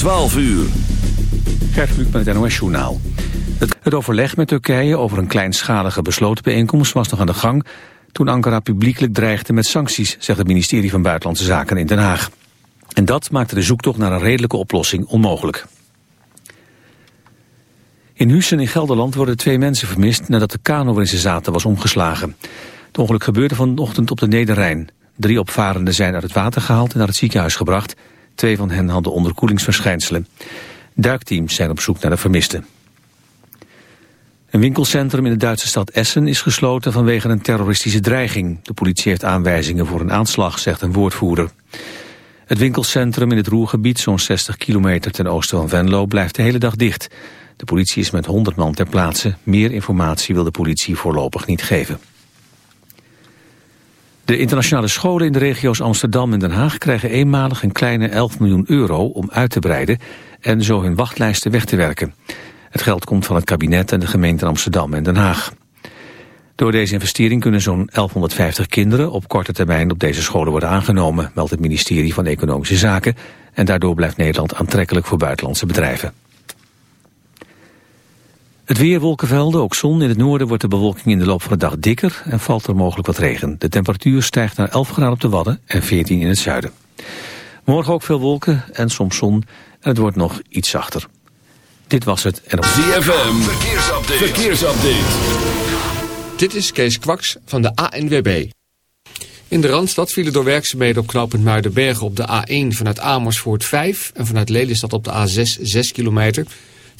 12 uur. Gert met het NOS Journaal. Het, overleg met Turkije over een kleinschalige besloten bijeenkomst was nog aan de gang... toen Ankara publiekelijk dreigde met sancties, zegt het ministerie van Buitenlandse Zaken in Den Haag. En dat maakte de zoektocht naar een redelijke oplossing onmogelijk. In Hussen in Gelderland worden twee mensen vermist nadat de kano waarin ze zaten was omgeslagen. Het ongeluk gebeurde vanochtend op de Nederrijn. Drie opvarenden zijn uit het water gehaald en naar het ziekenhuis gebracht. Twee van hen hadden onderkoelingsverschijnselen. Duikteams zijn op zoek naar de vermisten. Een winkelcentrum in de Duitse stad Essen is gesloten vanwege een terroristische dreiging. De politie heeft aanwijzingen voor een aanslag, zegt een woordvoerder. Het winkelcentrum in het Roergebied, zo'n 60 kilometer ten oosten van Venlo, blijft de hele dag dicht. De politie is met 100 man ter plaatse. Meer informatie wil de politie voorlopig niet geven. De internationale scholen in de regio's Amsterdam en Den Haag krijgen eenmalig een kleine 11 miljoen euro om uit te breiden en zo hun wachtlijsten weg te werken. Het geld komt van het kabinet en de gemeenten Amsterdam en Den Haag. Door deze investering kunnen zo'n 1150 kinderen op korte termijn op deze scholen worden aangenomen, meldt het ministerie van Economische Zaken. En daardoor blijft Nederland aantrekkelijk voor buitenlandse bedrijven. Het weer wolkenvelden, ook zon. In het noorden wordt de bewolking in de loop van de dag dikker en valt er mogelijk wat regen. De temperatuur stijgt naar 11 graden op de Wadden en 14 in het zuiden. Morgen ook veel wolken en soms zon en het wordt nog iets zachter. Dit was het. En op... ZFM, verkeersupdate. verkeersupdate. Dit is Kees Kwaks van de ANWB. In de Randstad vielen door werkzaamheden op knooppunt Muidenbergen op de A1 vanuit Amersfoort 5 en vanuit Lelystad op de A6 6 kilometer.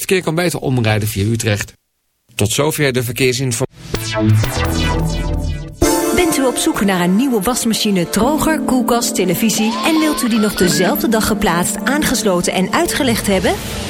Verkeer kan beter omrijden via Utrecht. Tot zover de verkeersinformatie. Bent u op zoek naar een nieuwe wasmachine, droger, koelkast, televisie... en wilt u die nog dezelfde dag geplaatst, aangesloten en uitgelegd hebben?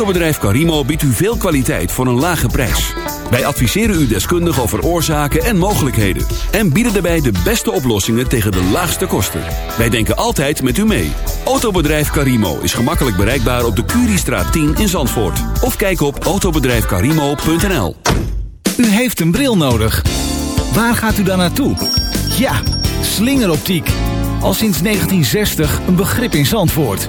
Autobedrijf Carimo biedt u veel kwaliteit voor een lage prijs. Wij adviseren u deskundig over oorzaken en mogelijkheden. En bieden daarbij de beste oplossingen tegen de laagste kosten. Wij denken altijd met u mee. Autobedrijf Carimo is gemakkelijk bereikbaar op de Curiestraat 10 in Zandvoort. Of kijk op autobedrijfcarimo.nl U heeft een bril nodig. Waar gaat u dan naartoe? Ja, slingeroptiek. Al sinds 1960 een begrip in Zandvoort.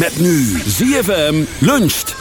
Met nu ZFM luncht.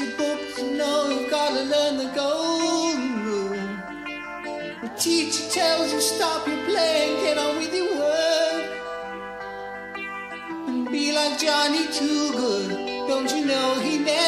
Your books, you know you've got to learn the golden rule. The teacher tells you stop your playing, get on with your work. And be like Johnny Too Good. Don't you know he never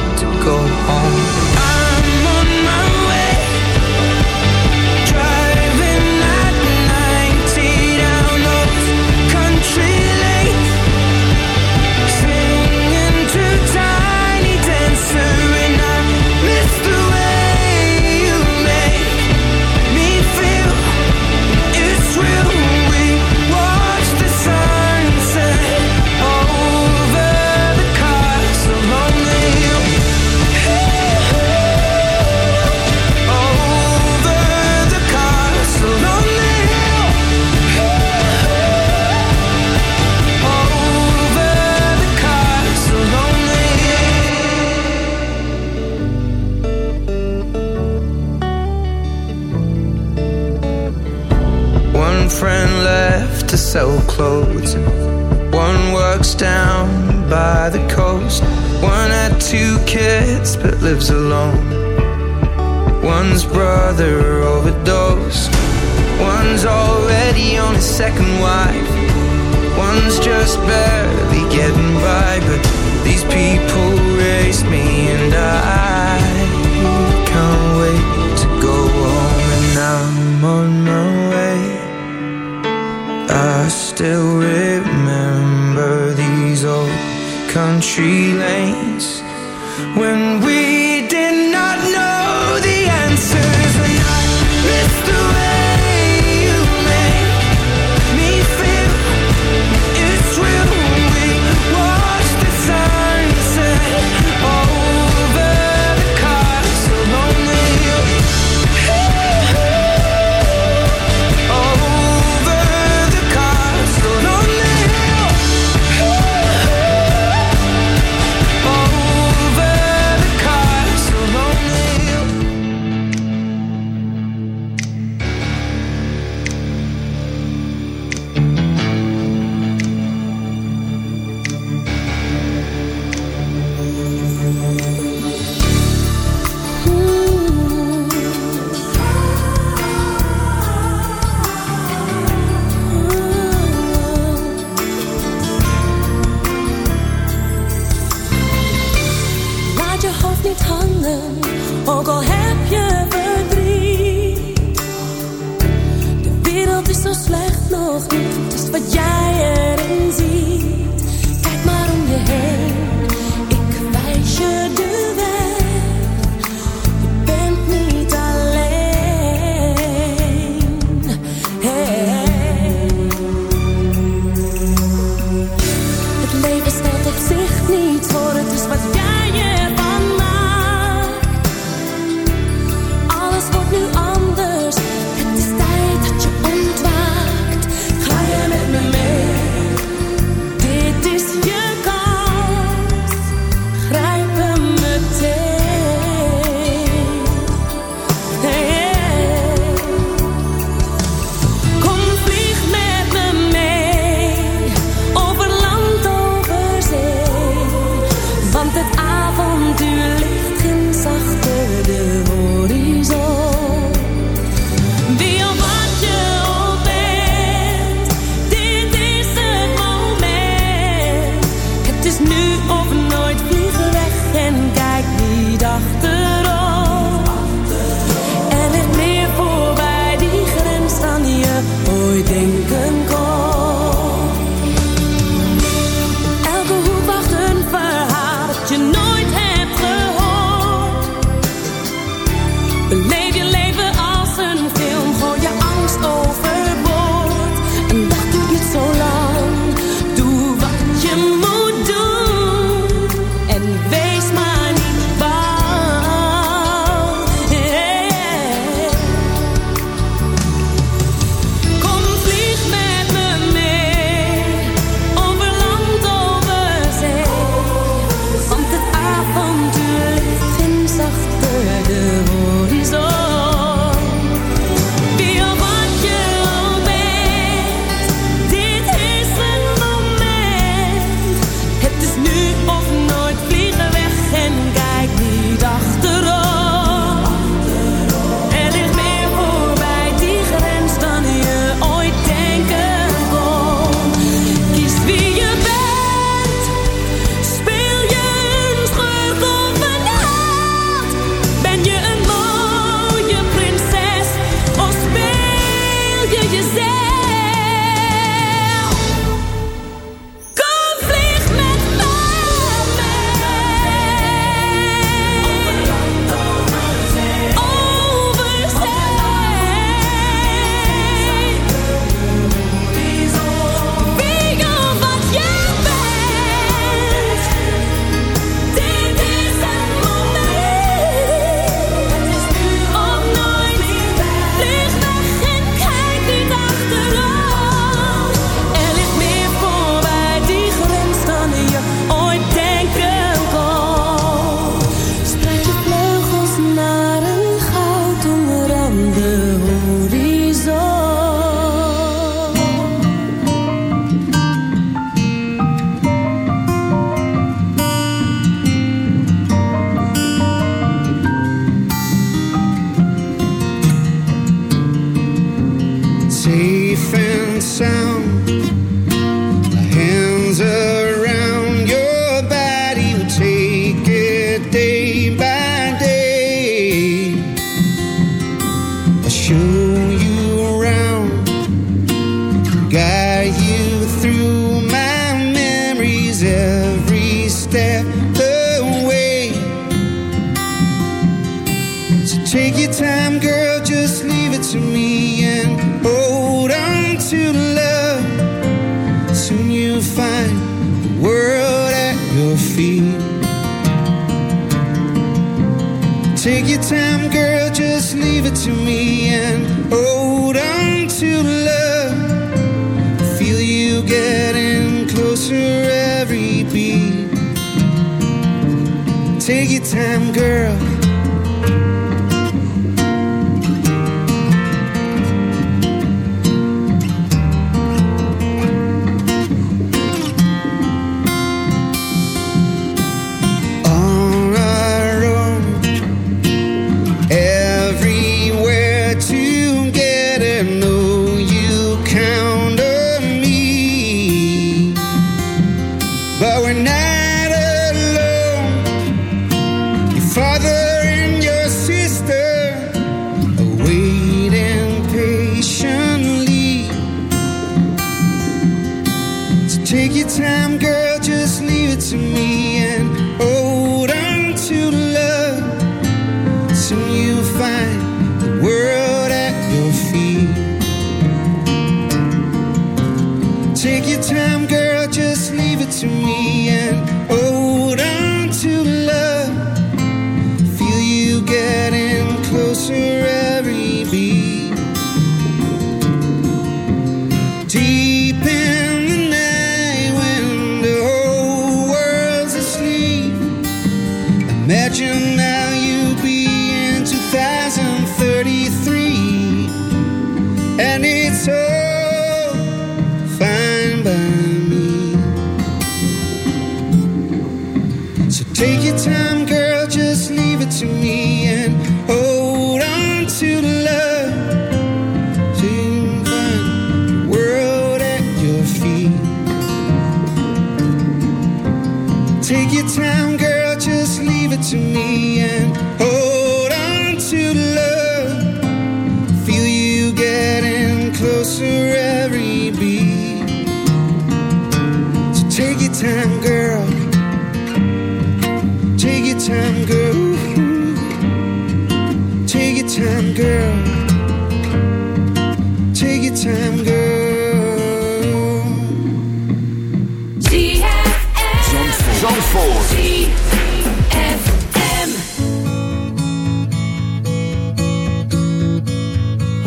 to me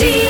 ZFM.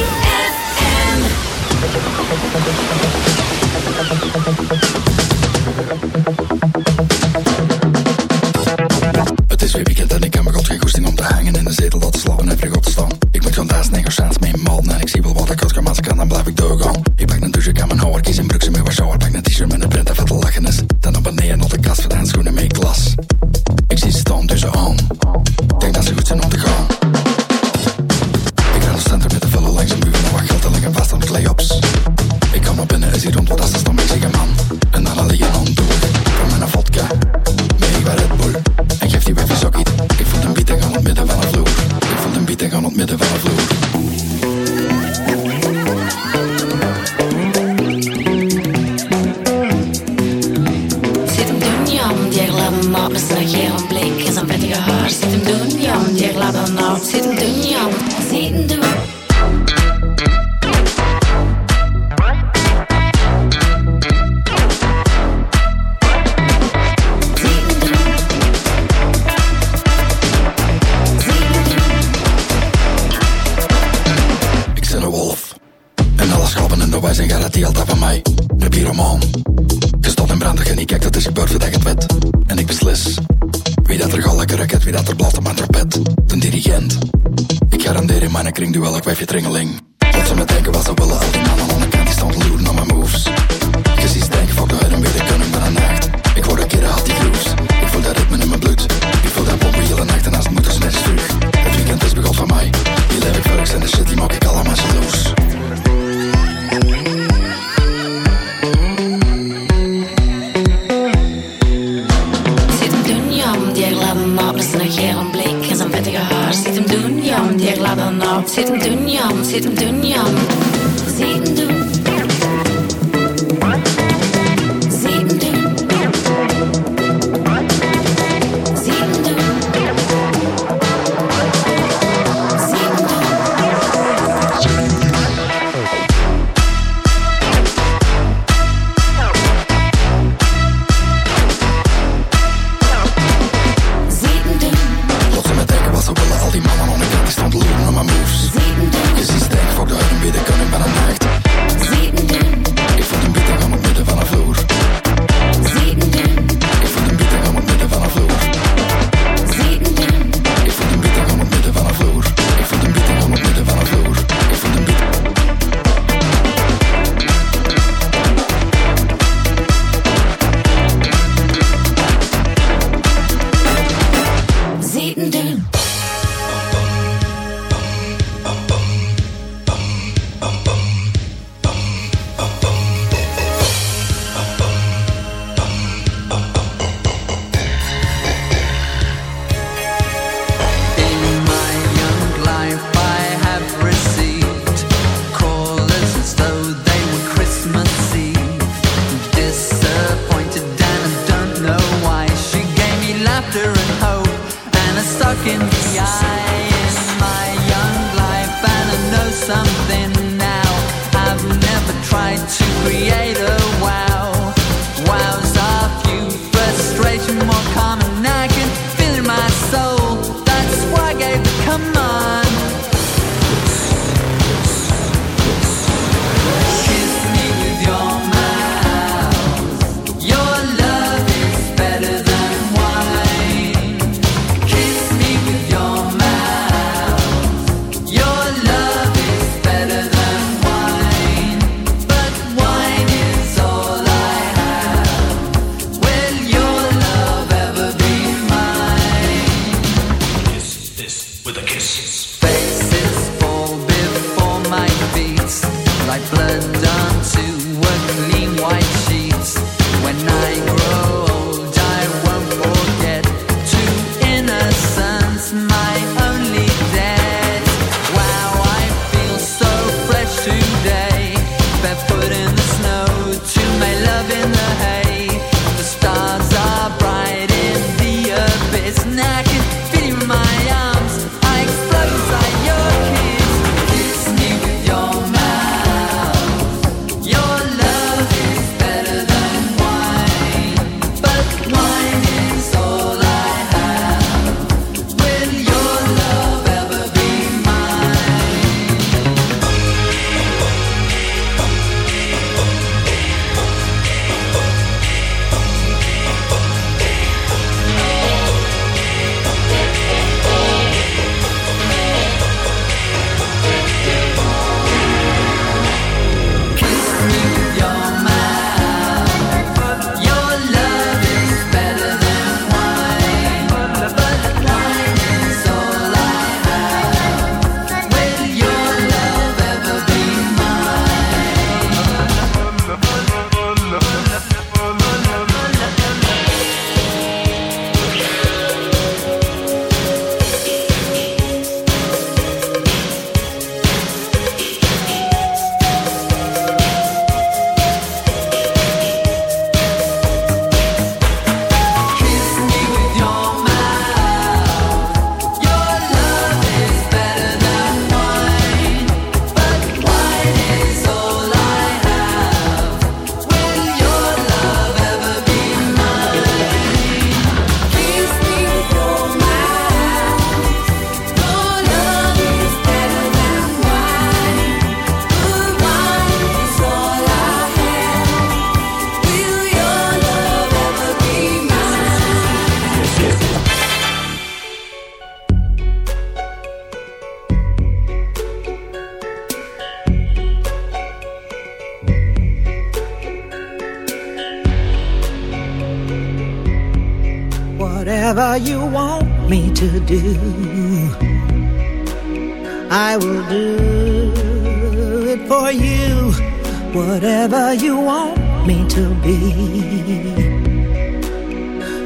whatever you want me to be.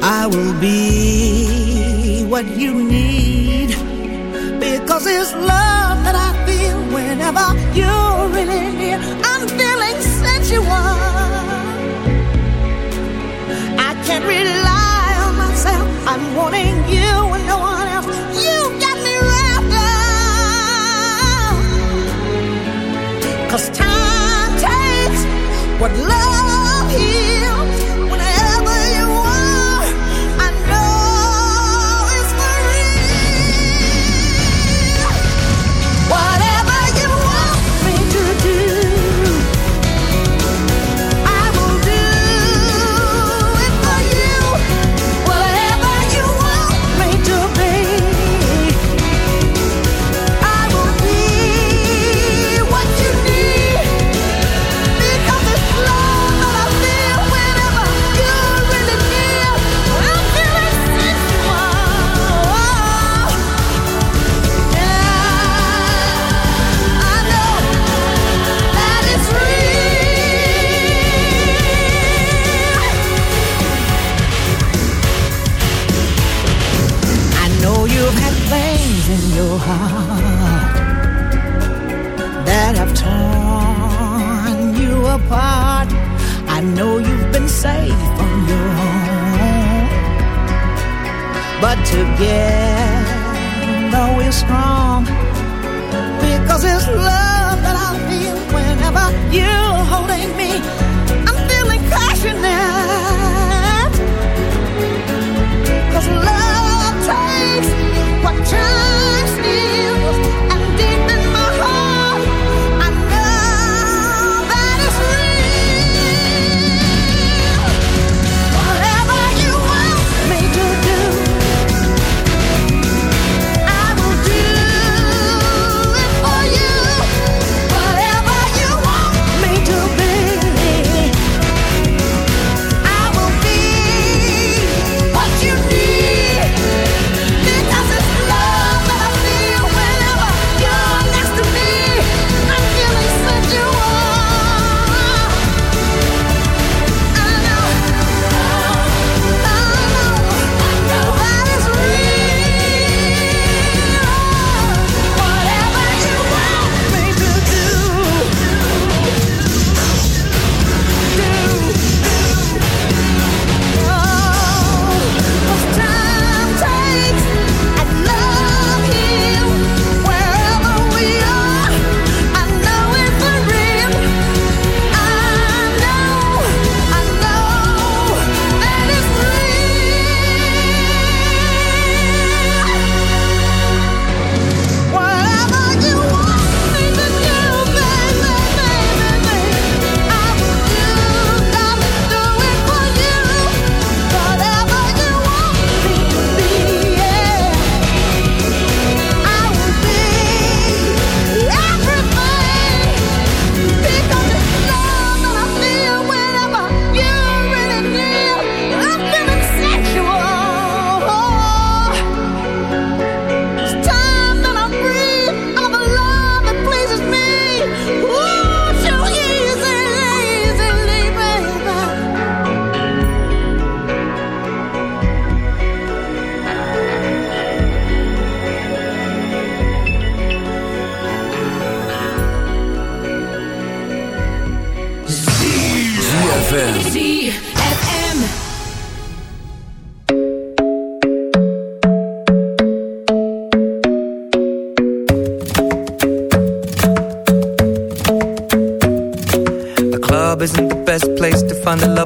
I will be what you need because it's love.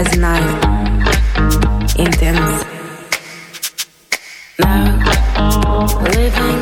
знаю, intense. Now living.